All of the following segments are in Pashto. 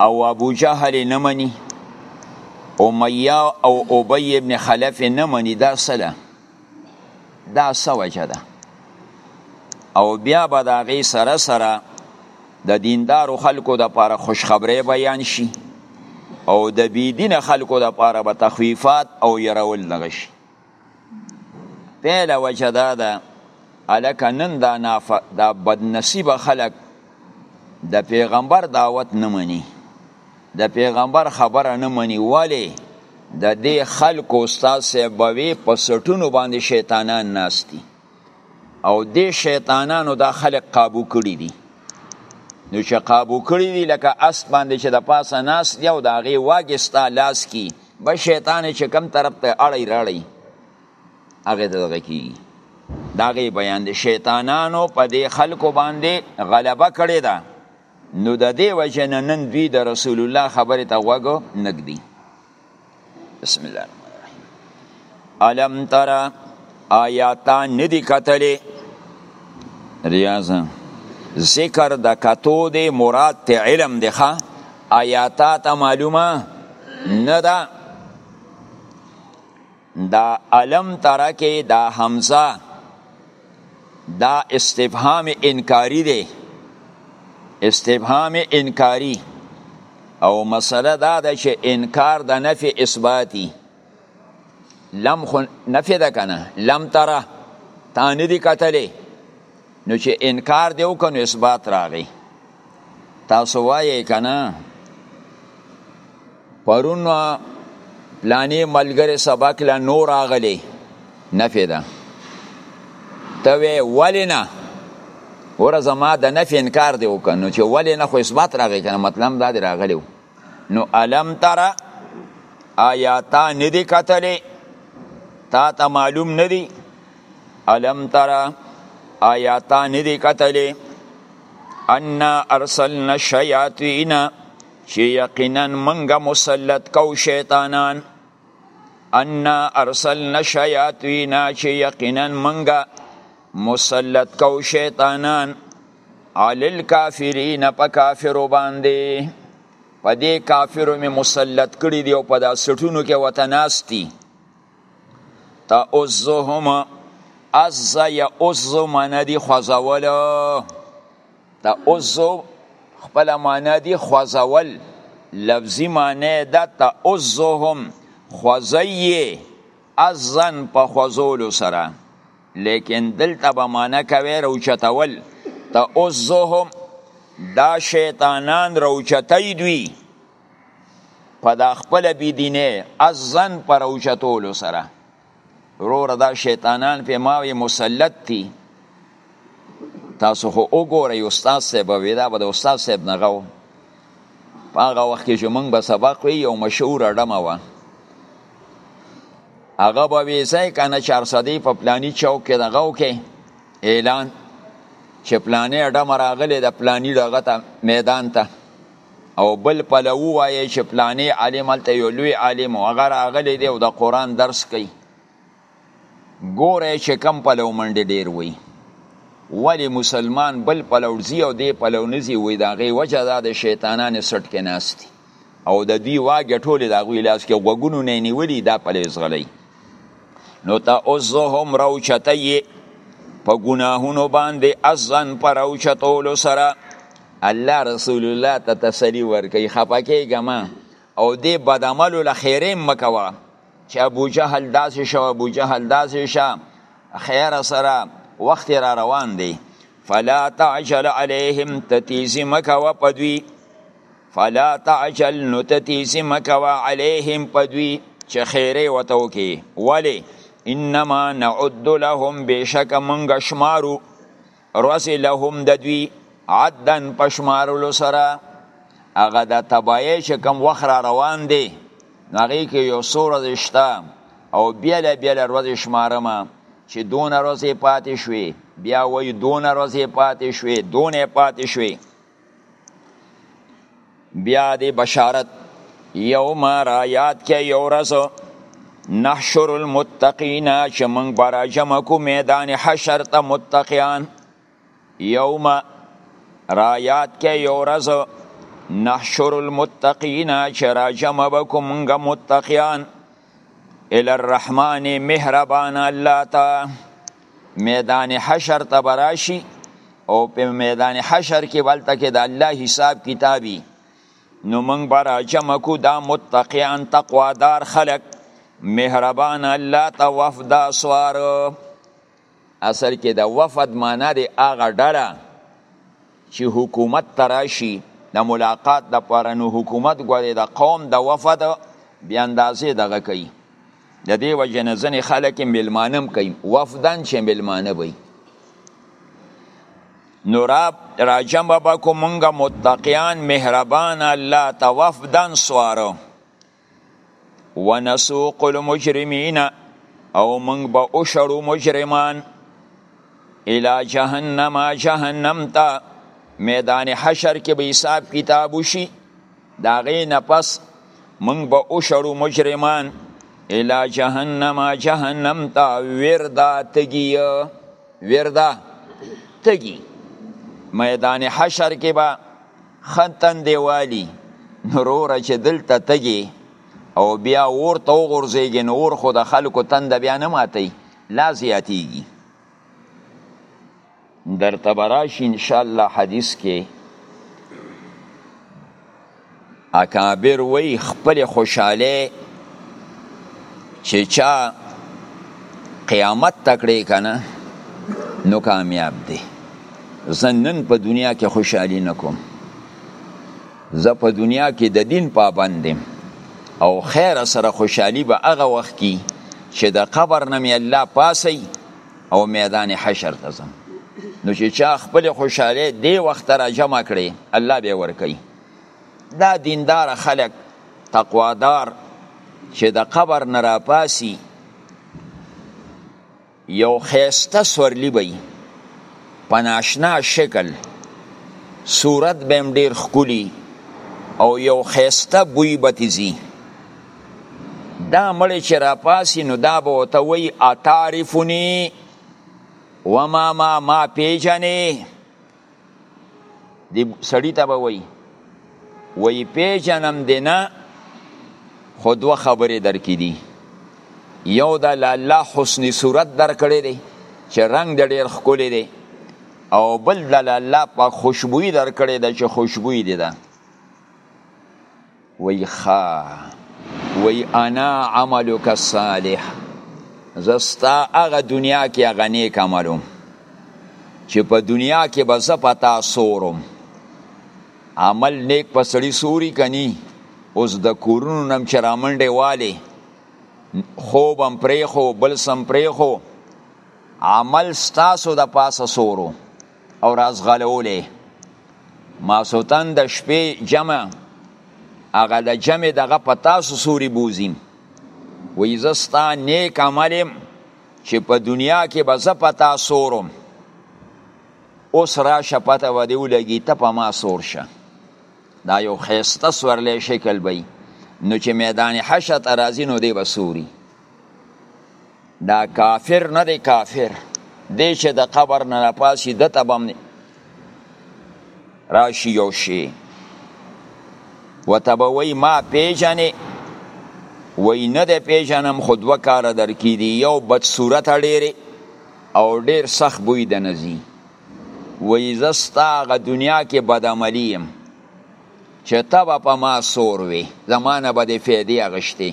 او ابو جهل نه مني امیه او ابی ابن خلف نه مني دا سله دا سوجه ده او بیا به د هغې سره سره د دیندارو خلکو د پاره خوشخبری بیان شي او د بی دین خلکو د پاره به تخویفات او يرول لغه شي پیله وجه دا ده الکه نن دا ناف دا بدنصیب خلک د پیغمبر دعوت نه مني د پیغمبر خبره نه مني ولی د دې خلکو استاد سیبوي په سټونو باندې شیطانان ناشتي او دې شیطانانو دا خلق قابو کړی دي نو چې قابو کړی دي لکه اس باندې چې د پاسه ناس دی او د هغې واګې ستا لاس کی به شیطان چې کم طرف ته اړی راړی هغې ته دغه کیږي د هغې بیان د شیطانانو په دې خلکو باندې غلبه کړې ده نو د دې وجه نه نن دوی د رسول الله خبرې ته غوږ نږدي بسم الله الرحمن الرحیم الم ترى آیاتا ندی کتلی ریاضه ذکر د کتو دی مراد ته علم دی ښا آیاتا ته معلومه نه ده دا علم تره کې دا حمزه دا استفهام انکاری دی استفهام انکاری او مسله دا ده چې انکار د نفي اثباتی لم خو نفي ده کنه لم تره تا نه دي کتلې نو چې انکار دی وکنو اثبات راغی تاسو وایې کنه پرون پلانې ملګری سبق لا نور راغلی نفی ده ته وی ولی نه ور زما د نفی انکار دی وکړ نو چې ولی نه خو اثبات راغی کنه مطلب دا دی راغلی نو الم ترى آیاتا ندی کتلی تا ته معلوم ندی الم ترى آیاتا ندی کتلی ان ارسلنا الشیاطین چې یقینا منګه مسلط کو شیطانان ان ارسلنا شیاطین چې یقینا منګه مسلط کو شیطانان علی الکافرین په کافر باندې په دې کافرو می مسلط کړی دی او په دا سټونو کې وتناستی تا اوزهم از یا اوز من دی خوځول دا عزو خپل معنا دی خوځول لفظي معنی ده تعزهم خوځي ازن په خوځولو سره لیکن دلته به معنا کوي روچتول تعزهم دا شیطانان روچتای دوی په دا خپل بی دینه ازن پر اوچتولو سره روره دا شیطانان په ما وی مسلط دي تاسو خو وګورئ استاد صاحب وی دا به د استاد صاحب نه غو په هغه وخت کې چې موږ به سبق وی یو مشهور اډمه وه هغه به وی ځای کنه چارسدی په پلانی چوک کې دغه وکې اعلان چې پلانې اډمه راغلې د پلانی دغه ته میدان ته او بل پلو ووایي چې پلاني عالم هلته یو لوی عالم او هغه راغلی دی او د قرآن درس کوي ګوره چې کم پلو منډې ډیر وي ولی مسلمان بل پلوړځي او دی پلونځي وي د هغې وجه دا د شیطانانې سټ کې ناست دي او د دوی واګې ټولې د هغوی لاس کې غوږونو نه نیولي دا پلی ځغلی نو ته اوس زه هم روچته یې په ګناهونو باندې ازن په روچتولو سره الله رسول الله ته تسلی ورکړي خپه کېږه ما او دې بد عملو له خیرې مه کوه چې ابو جهل داسې شو ابو جهل داسې شه خیر سره وخت را روان دی فلا تعجل علیهم تتیزی مکوه په دوی فلا تعجل نو تتیزی مکوه علیهم په دوی چې خیرې ورته وکړي ولې انما نعد لهم بېشکه موږ شمارو رسی لهم د دوی عدن پشمارلو سره هغه د تبایې چې کوم وخت را روان دی نو هغې کې یو څو ورځې شته او بیله بیله ورځې شمارمه چې دونه ورځې پاتې شوې بیا وایي دونه ورځې پاتې شوې دونه پاتې شوې بیا دی بشارت یوم را یاد کې یو ورځ نحشر المتقین چې موږ به راجمع کو میدان حشر ته متقیان یوم را یاد کې یو ورځ نحشر المتقین چې راجمع به کو موږ متقیان الی الرحمن مهربان الله تا میدان حشر ته براشي او په میدان حشر کې ولته کې د الله حساب کتابي نو موږ بر جمع کو دا متقیان تقوادار خلق مهربان الله ته وفدا سوار اصل کې د وفد معنا دی هغه ډله چې حکومت ته راشي د ملاقات لپاره نو حکومت ګورې د قوم د وفد بیا اندازې دغه کوي د دې وجه نه ځنې خلک ملمانم کوي وفدن چې ملمانه وي نو را راجم بکو مونږه متقیان مهربان الله توفدن سوارو ونسوق المجرمین او موږ به وشړو مجرمان الى جهنم جهنم ته میدان حشر کې به حساب کتاب وشي دا غي نه پس موږ به وشړو مجرمان الى جهنم جهنم ته وردا تګي وردا تګي میدان حشر کې به ختن دی والی نوروره چې دلته تګي او بیا اور ته وغورځېږي نو اور خو د خلکو تنده بیا نه ماتوي لا زیاتېږي درته به راشي انشاءالله حدیث کې اکابر وی خپل خوشحاله چې چا قیامت تکړه کنه نو کامیاب دی زه نن په دنیا کې خوشحالي نه کوم زه په دنیا کې د دین پابند یم او خیر سره خوشحالي به هغه وخت کی چې د قبر نه می الله پاسي او میدان حشر ته ځم نو چې چا خپل خوشحالي دی وخت را جمع کړي الله به ورکي دا دیندار خلک تقوادار چې د قبر نه راپاسي یو خیسته سورلی به په ناشنا شکل صورت به هم ډیر ښکلی او یو خیسته بوی به تیزی دا مړی چې را پاسی نو دا به ورته وی اتعرفنی وما ما ما پیژنې دی سړی ته به وای وای پیژنم دی نه خو دوه خبرې درکې دي یو د الله حسن صورت درکړی دی چې رنگ د ډیر ښکلی دی او بل د الله په خوشبویي درکړی دی چې خوشبویي دی ده وی خا وی انا عملک الصالح زستا هغه دنیا کې هغه نیک عملو چې په دنیا کې به زه پتا سورم عمل نیک په سړی سوري کني اوس د کورونو نم چې رامنډې والي خوب هم پرېخو بل سم پرېخو عمل ستاسو د پاسه سورو او رازغلولې ماسوتن د شپې جمع هغه د جمع دغه په تاسو سوري بوزي وې زستا نیک عمل چې په دنیا کې به زه په تا سورم اوس راشه پته و دې ولګي ته په ما سور شه دا یو خیسته سورلی شکل بی نو چې میدان حشر ته راځي نو دی به سوري دا کافر نه دی کافر دی چې د قبر نه راپاسي ده ته به هم راشي یو شي ورته به وایي ما پېژنې وایي نه دی پېژنم خو دوه کاره در کې دي یو بدصورته ډېرې او ډېر سخت بوی د نه ځي وایي زه ستا هغه دنیا کې بدعملي یم چې ته به په ما سور وې زما نه به دې فایدې اخیستې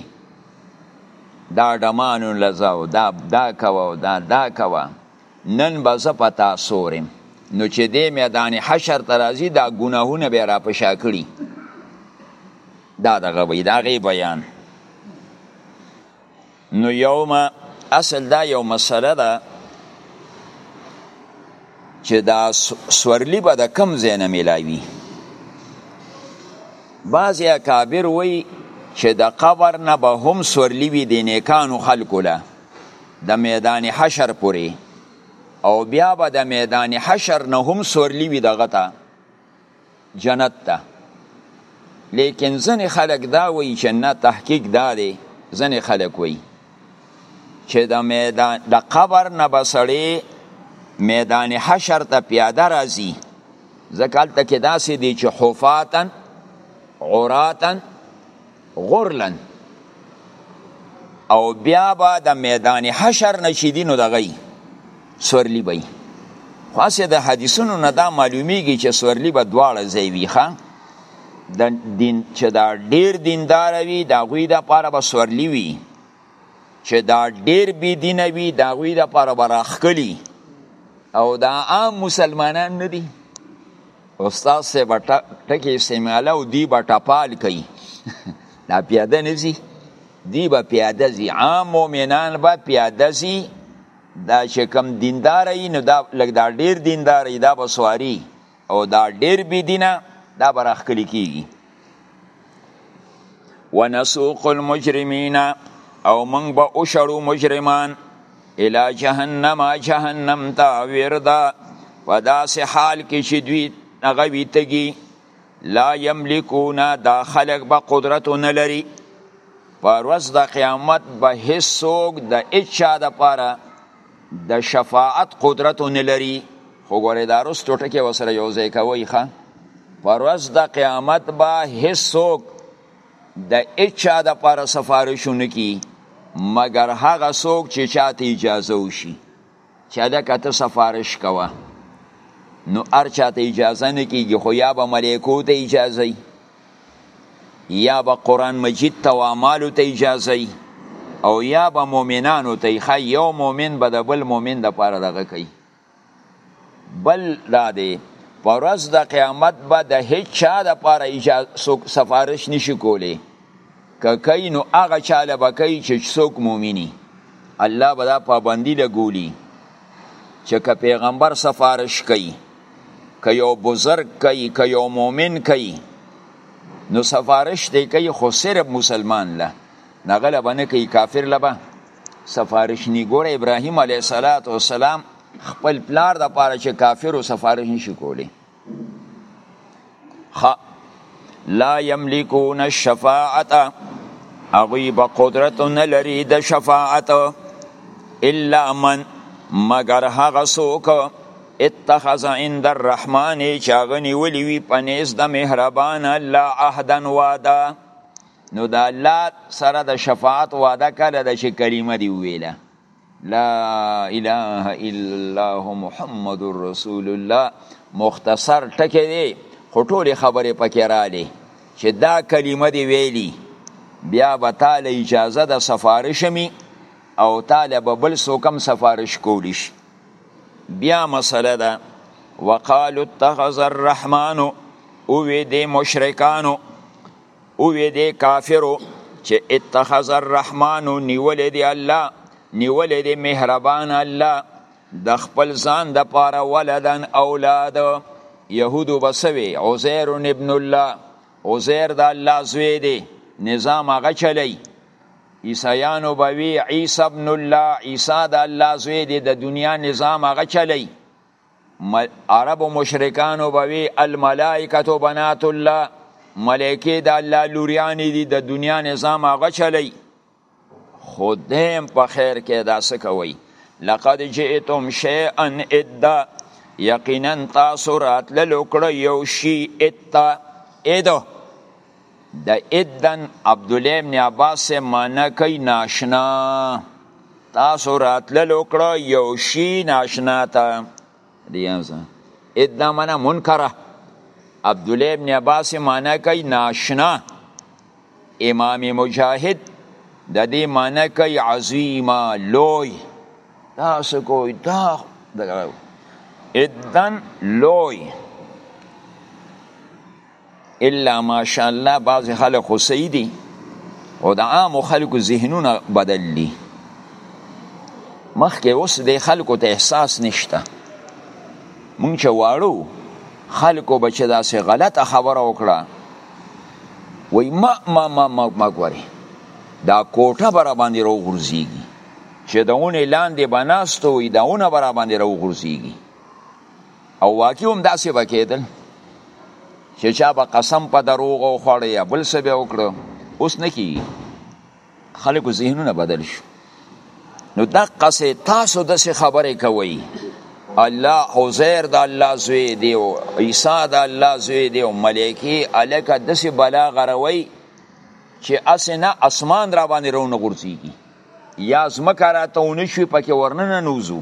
دا ډمانو لزاو دا دا کوا او دا دا کوا نن به زه په تا سورم نو چې دې میدان حشر ته راځي دا ګناهونه به را په شا کړي دا دغه وي دا غي بیان نو یوم اصل دا یو مسله ده چې دا سورلی به د کم ځای نه میلاوي بعضې اکابر وایي چې د قبر نه به هم سورلی وي د نیکانو خلکو له د میدان حشر پورې او بیا به د میدان حشر نه هم سورلی وي دغه ته جنت ته لیکن ځنې خلک دا وایي چې نه تحقیق دا دی ځنې خلک وایي چې د میدان د قبر نه به سړی میدان حشر ته پیاده راځي ځکه هلته کې داسې دی چې حفاتن عراتن غرلن او بیا به د میدان حشر نه چې دي نو دغه یي سورلي به یي خو هسې د حدیثونو نه دا معلومیږي چې سورلي به دواړه ځای وي ښه د دین چې دا ډیر دیندار وي د هغوی دپاره به سورلي وي چې دا ډیر بی دینه وي دا غوی د پر براخکلی او دا عام مسلمانان نه دي استاد سه بټه ټکی استعماله او دی بټه پال کوي دا پیاده نه زی دی به پیاده زی عام مؤمنان به پیاده زی دا چې کم دیندار ای نو دا لګ دا ډیر دیندار ای دا به سواری او دا ډیر بی دینه دا برا خکلی کیږي ونسوق المجرمین او من به اوشړو مجرمان الى جهنم جهنم تا وردا وداس حال کې چې دوی هغه وی تګي لا یملکونا دا خلق به قدرت نه لري پر ورځ د قیامت به هیڅوک د اچا د پاره د شفاعت قدرت نه لري خو ګوره دا رستو ټکی وسره یو ځای کوي ښه پر ورځ د قیامت به هیڅوک د اچا د پر سفارش نه کی مګر هغه څوک چې چاته اجازه وشي چې دا کته سفارش کوه نو ار چاته اجازه نه کیږي خو یا به ملائکو ته اجازه یا به قرآن مجید ته و اعمالو ته اجازه ای او یا به مؤمنانو ته ای ښه یو مؤمن به د بل مؤمن دپاره دغه کوي بل دا دی په ورځ د قیامت به د هیڅ چا دپاره اجازه سفارش نشي کولی که کوي نو هغه چاله به کوي چې څوک مؤمني الله به دا پابندي لګولي چې که پیغمبر سفارش کوي که یو بزرگ کوي که یو مؤمن کوي نو سفارش دی کوي خو صرف مسلمان له نغله باندې کوي کافر لبا سفارش نی ګوره ابراهیم علیه السلام خپل پلار د پاره چې کافر سفارش نشي کولی خ لا یملکون الشفاعه اغوی به قدرت نه لري د شفاعت الا من مگر هغه څوک اتخذ عند الرحمن چې هغه نیولي وي په نیز د مهربان الله عهدا وعده نو د الله سره د شفاعت وعده کړې ده چې کلمه دی ویله لا اله الا الله محمد رسول الله مختصر ټکی دی خو ټولې خبرې پکې رالی چې دا کلمه دی ویلی بیا به تاله اجازه د سفارش می او تاله به بل سوکم سفارش کولی شي بیا مسله ده وقالو اتخذ الرحمن اوی دی مشرکانو او وی دی کافرو چې اتخذ الرحمن نیولې دی الله نیولې دی مهربان الله د خپل ځان د پاره ولدن اولاد يهودو بسوي عزير ابن الله عزير د الله زوی دی نظام هغه چلی عیسایانو بوي عیسی ابن الله عیسی د الله زوی دی د دنیا نظام هغه چلی عرب مشرکانو بوي الملائکه بنات الله ملائکه د الله لوریان دي د دنیا نظام هغه چلی خودم په خیر کې دا څه کوي لقد جئتم شیئا ادا یقینا تاسو راتللو کړه یو شی اتا ادا د ادن عبدالله ابن عباس سے مانا کئی ناشنا تاسو راتلل وکړه یو شی ناشنا تا دیانسا ادن مانا منکره عبدالله ابن عباس سے مانا کئی ناشنا امام مجاهد د دې معنی کوي عظیما لوی تاسو کوی دا دغه ادن لوی الا ماشاءالله بعضې خلک خو صحیح دي او د عامو خلکو ذهنونه بدل دي مخکې اوس د خلکو ته احساس نشته مونږ چې واړو خلکو به چې داسې غلطه خبره وکړه وای ما ما ما ما, ما ګوري دا کوټه به را باندې راوغورځېږي چې د اونې لاندې به ناست وي دا اونه به را باندې راوغورځېږي او واقعي هم داسې به کېدل چې چا به قسم په دروغو وخوړی یا بل څه به یې وکړو اوس نه کېږي خلکو ذهنونه بدل شو نو دقسې تاسو داسې خبرې کوئ الله عزیر د الله زوی دی او عیسی د الله زوی دی او ملایکی الکه داسې بلا غروي چې اسنه اسمان را باندې رونه غورځيږي یا زمکه راته ونشوي پکې ورننه نوزو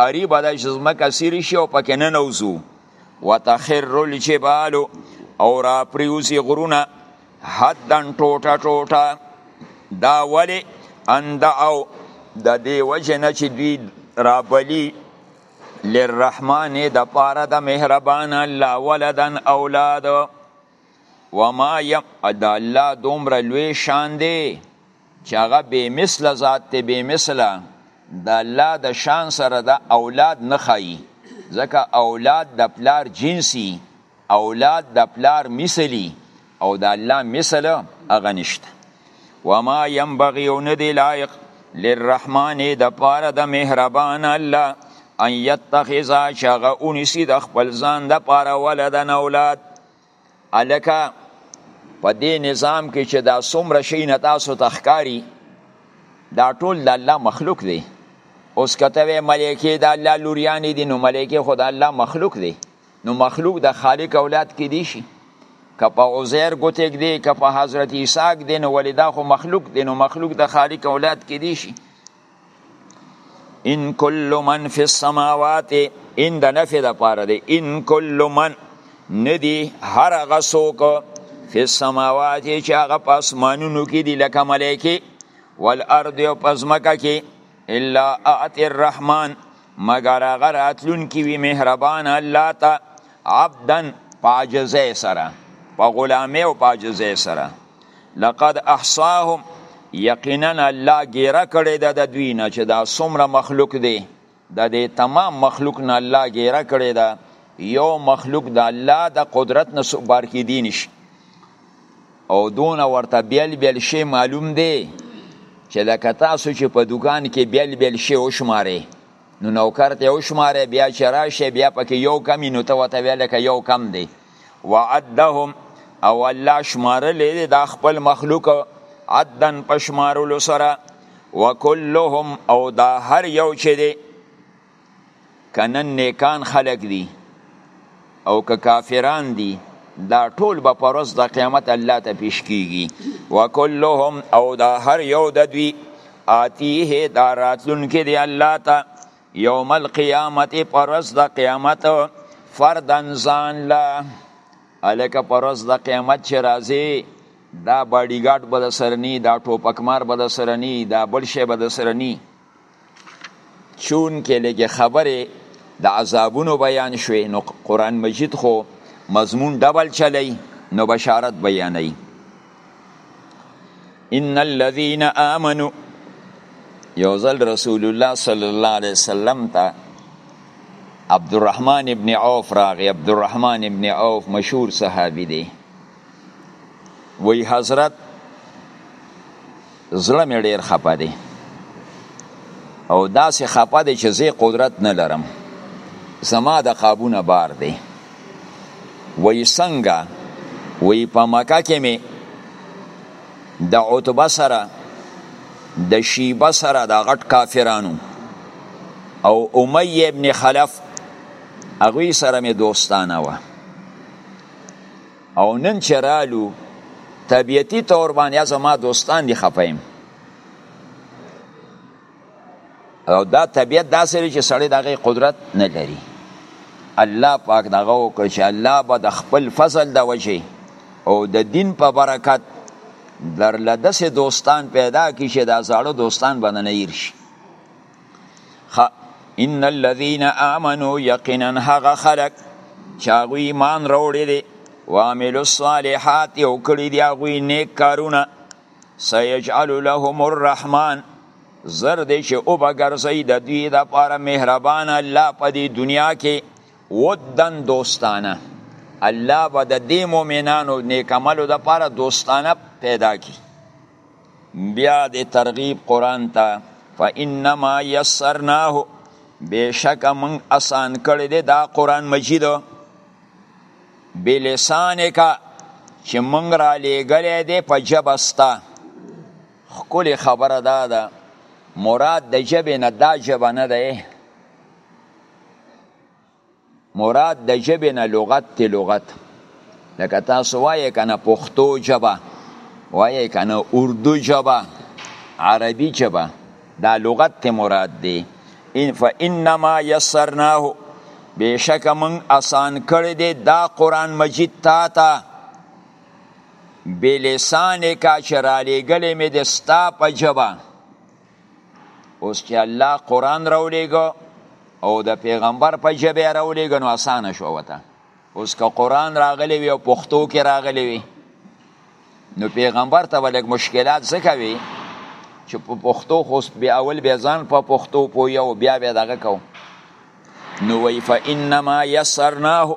قریبه ده چې ځمکه څیرې شي او پکې ننوځو وتخر الجبال او راپریوځي غرونه حدن ټوټه ټوټه دا ولې اندعو د دې وجه نه چې دوی رابلی للرحمن د پاره د مهربان الله ولدن اولاد وما یم د الله دومره لوی شان دی چې هغه بې مثله ذات دی بې مثله د الله د شان سره د اولاد نه ښایي ځکه اولاد د پلار جنسي اولاد د پلار مثلی او د الله مثله هغه نشته وما ينبغي او نه دی لایق للرحمن د پاره د مهربان الله ان يتخذ شغه اونسی د خپل ځان د پاره ولدن اولاد الکه په دې نظام کې چې دا څومره شي نه تاسو تخکاری دا ټول د الله مخلوق دی اوس کته ملائکه د الله لوریانی دي نو ملائکه خدای الله مخلوق دی نو مخلوق د خالق اولاد کې دی شي که په عزیر ګوتې ګدې که په حضرت عیسی ګدې نو ولې دا خو مخلوق دی نو مخلوق د خالق اولاد کې دی شي ان کل من فی السماوات ان د نفی د پاره دی ان کل من ندی هر هغه څوک فی السماوات چې هغه په اسمانونو کې دی لکه ملایکې والارض او په ځمکه کې الا اعطي الرحمن مگر هغه راتلونکي وي مهربان الله ته عبدا په عاجزۍ سره په غلامۍ او په عاجزۍ سره لقد احصاهم یقینا الله ګیره کړې ده د دوی نه چې دا څومره مخلوق دی د دې تمام مخلوق نه الله ګیره کړې ده یو مخلوق د الله د قدرت نه څوک بار کېدی نشي او دونه ورته بیل بیل شی معلوم دی چې لکه تاسو چې په دکان کې بیل بیل شی وشمارئ نو نوکر ته وشمارئ بیا چې راشي بیا پکې یو کمی نو ته ورته ویې لکه یو کم دی وعدهم او الله شمارلی دی دا خپل مخلوق عدن په شمارلو سره وکلهم او دا هر یو چې دی که نن نیکان خلق دی او که کافران دی دا ټول به پر ورځ د قیامت الله ته پیش کیږي وکلهم او دا هر یو د دوی آتیه دا راتلونکي دی الله ته یوم القیامت پر ورځ د قیامت فردن ځان لا الکه پر ورځ د قیامت چې راځي دا باډیګارد به د سرنی دا ټوپکمار به د سرنی دا بل شی به د سرنی چون کې لګي خبره د عذابونو بیان شوي نو قران مجید خو مضمون ډبل چلی نو بشارت بیانوي ان الذين امنوا یوزل رسول الله صلی الله علیه وسلم ته عبد الرحمن ابن عوف راغی عبد الرحمن ابن عوف مشهور صحابي دی وی حضرت زړه مې ډیر خپه دی او داسې خپه دی چې زه قدرت نه لرم زما د قابونه بار دی وی څنګه وی په مکه کې مې د عتبه سره د شیبه سره د غټ کافرانو او امیه ابن خلف هغوی سره مې دوستانه وه او نن چې رالو طبیعتی طور باندې زما دوستان دي خپایم او دا طبیعت داسې دی چې سړی دغه قدرت نه لري الله پاک دغه وکړ چې الله به د خپل فضل د وجه او د دین په برکت در لدسې دوستان پیدا کی چې دا زاړه دوستان باندې نه شي خ ان الذين امنوا يقينا هغه خلق چاغو ایمان راوړي دي وعملوا الصالحات او کړي دي هغه نیک کارونه سيجعل لهم الرحمن زر دې چې او بغرزي د دوی د پاره مهربان الله په دې دنیا کې ودن دوستانه الله به د دې مؤمنانو نیک عملو د پاره دوستانه پیدا کی بیا د ترغیب قرآن ته فإنما یسرناه بشک من آسان کړی دی دا قرآن مجید بلسانک چې مونږ را لېږلی دی په ژبه ستا ښکلې خبره دا ده مراد د ژبې نه دا ژبه نه دی مراد د ژبې نه لغت دی لغت لکه تاسو وایې کنه پښتو ژبه وایې کنه اردو ژبه عربي ژبه دا لغت ته مراد دی ان فانما یسرناه بشک من آسان کړی دی دا قران مجید تا ته بلسان کا چرالی گلی می دستا پا جبا اوس چې الله قرآن راولېږه او د پیغمبر په ژبه یې راولېږه نو اسانه شو ورته اوس که قرآن راغلی وي او پښتو کې راغلی وي نو پیغمبر ته به لږ مشکلات ځکه وي چې په پښتو خو بیا اول بیا ځان په پښتو پوهی او بیا بیا دغه کو نو وی فانما یسرناه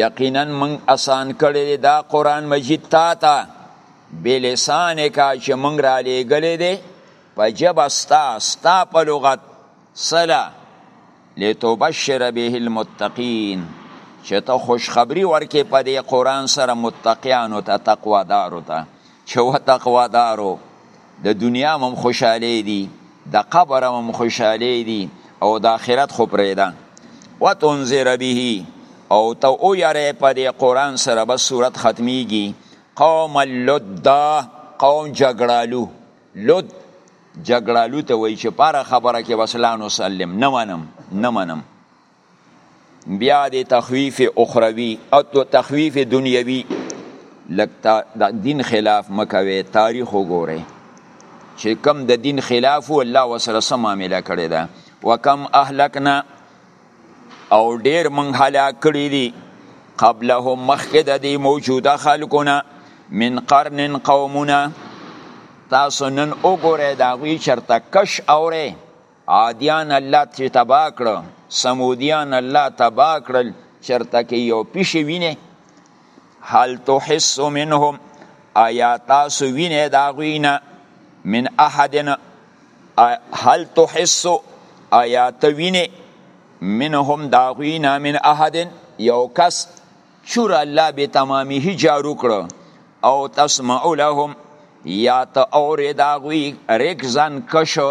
یقینا من اسان کړی دا قرآن مجید تا ته بلسانک چې مونږ را لېږلې دی په ژبه ستا ستا په لغت سله لتبشر به المتقین چې ته خوشخبری ورکې په دې قرآن سره متقیانو ته تقوادارو ته چې و تقوادارو د دنیا هم خوشحالی دي د قبر هم خوشحالی دي او د آخرت خو پرېږده وتنذر به او ته ویری په دې قرآن سره به صورت ختمیږي قوم اللد قوم جګړالو لد جګړالو ته وایي چې پاره خبره کې بس لا نسلم نه منم نه منم بیا د تخویف اخروی او تخویف دنیوی لکه د دین خلاف مکوي تاریخ وګوره چې کم د دین خلاف الله وسره سم معاملې کړې ده وکم اهلکنا او ډیر مونږ هلاک کړی دی قبلهم مخکې د دې موجوده خلکونه من قرن قومونه تاسو نن وګورئ د هغوی چرته کش اورئ عادیان الله چې تباه کړه سمودیان الله تباه کړل چرته کې یو پیشې وینې هل تحس منهم ایا تاسو وینئ د هغوی نه من احد هل تحس ایا ته وینې منهم د هغوی نه من احد یو کس چور الله به تمامیه جارو کړو او تسمع لهم یا ته اورې د هغوی رکزن کشو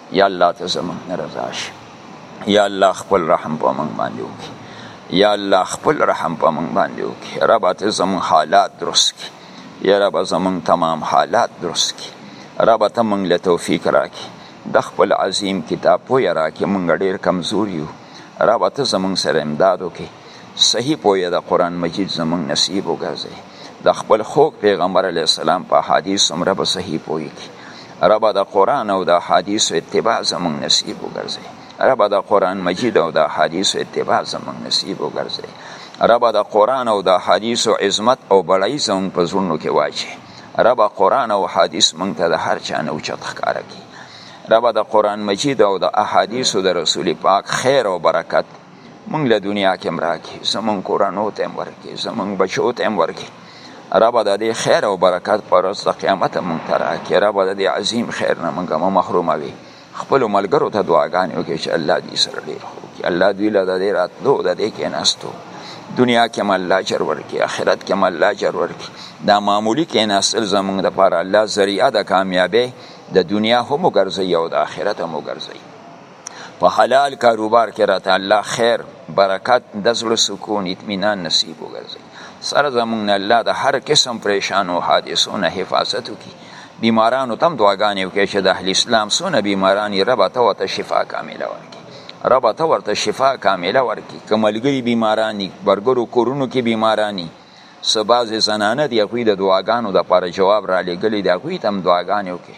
یا الله ته زمونږ نه رضا شي یا الله خپل رحم په مونږ باندې وکړي یا الله خپل رحم په مونږ باندې وکړي رب ته زمونږ حالات درست کړي یا رب زمونږ تمام حالات درست کړي رب ته مونږ له توفیق راکړي د خپل عظیم کتاب پوهه راکړي مونږ ډېر کمزور یو رب ته زمونږ سره امداد وکړي صحیح پوهه د قرآن مجید زمونږ نصیب وګرځي د خپل خوږ پیغمبر علی السلام په حدیث عمره به صحیح پوي کی رب د قران او د حدیث اتباع زمون نصیب وګرځي رب د قران مجید او د حدیث اتباع زمون نصیب وګرځي رب د قران او د حدیث او عظمت او بلای زمون په زړونو کې واچي رب قران او حدیث مونږ ته د هر چا نه اوچت ښکارا کی رب د قران مجید او د احادیث د رسول پاک خیر او برکت مونږ له دنیا کې هم راکې زمونږ کورنو ته هم ورکې زمونږ بچو ته هم ورکې ربه د دې خیر او برکت پر ورځ د قیامت مونږ ته راکې ربه د دې عظیم خیر نه مونږ مو محرومه وي خپلو ملګرو ته دعاګانې وکړي چې الله دې سره ډېر ښه وکړي الله دوی له د دې راتلو د دې کېناستو دنیا کې هم الله اجر ورکړي آخرت کې هم الله اجر ورکړي دا معمولي کېناستل زمونږ دپاره الله ذریعه د کامیابۍ د دنیا هم وګرځوي او د آخرت هم وګرځوي په حلال کاروبار کې راته الله خیر برکت د زړه سکون اطمینان نصیب وګرځي سره زمونږ نه الله د هر قسم پریشانو حادثو نه حفاظت وکړي بیمارانو تم دعاګانې وکړي چې د اهل اسلام سونه بیماران یې رب ته ورته شفا کامله ورکړي رب ته ورته شفا کامله ورکړي که ملګري بیماران دي برګرو کورونو کې بیماران دي څه بعضې زنانه دي هغوی د دعاګانو دپاره جواب رالیږلی دی هغوی ته هم دعاګانې وکړي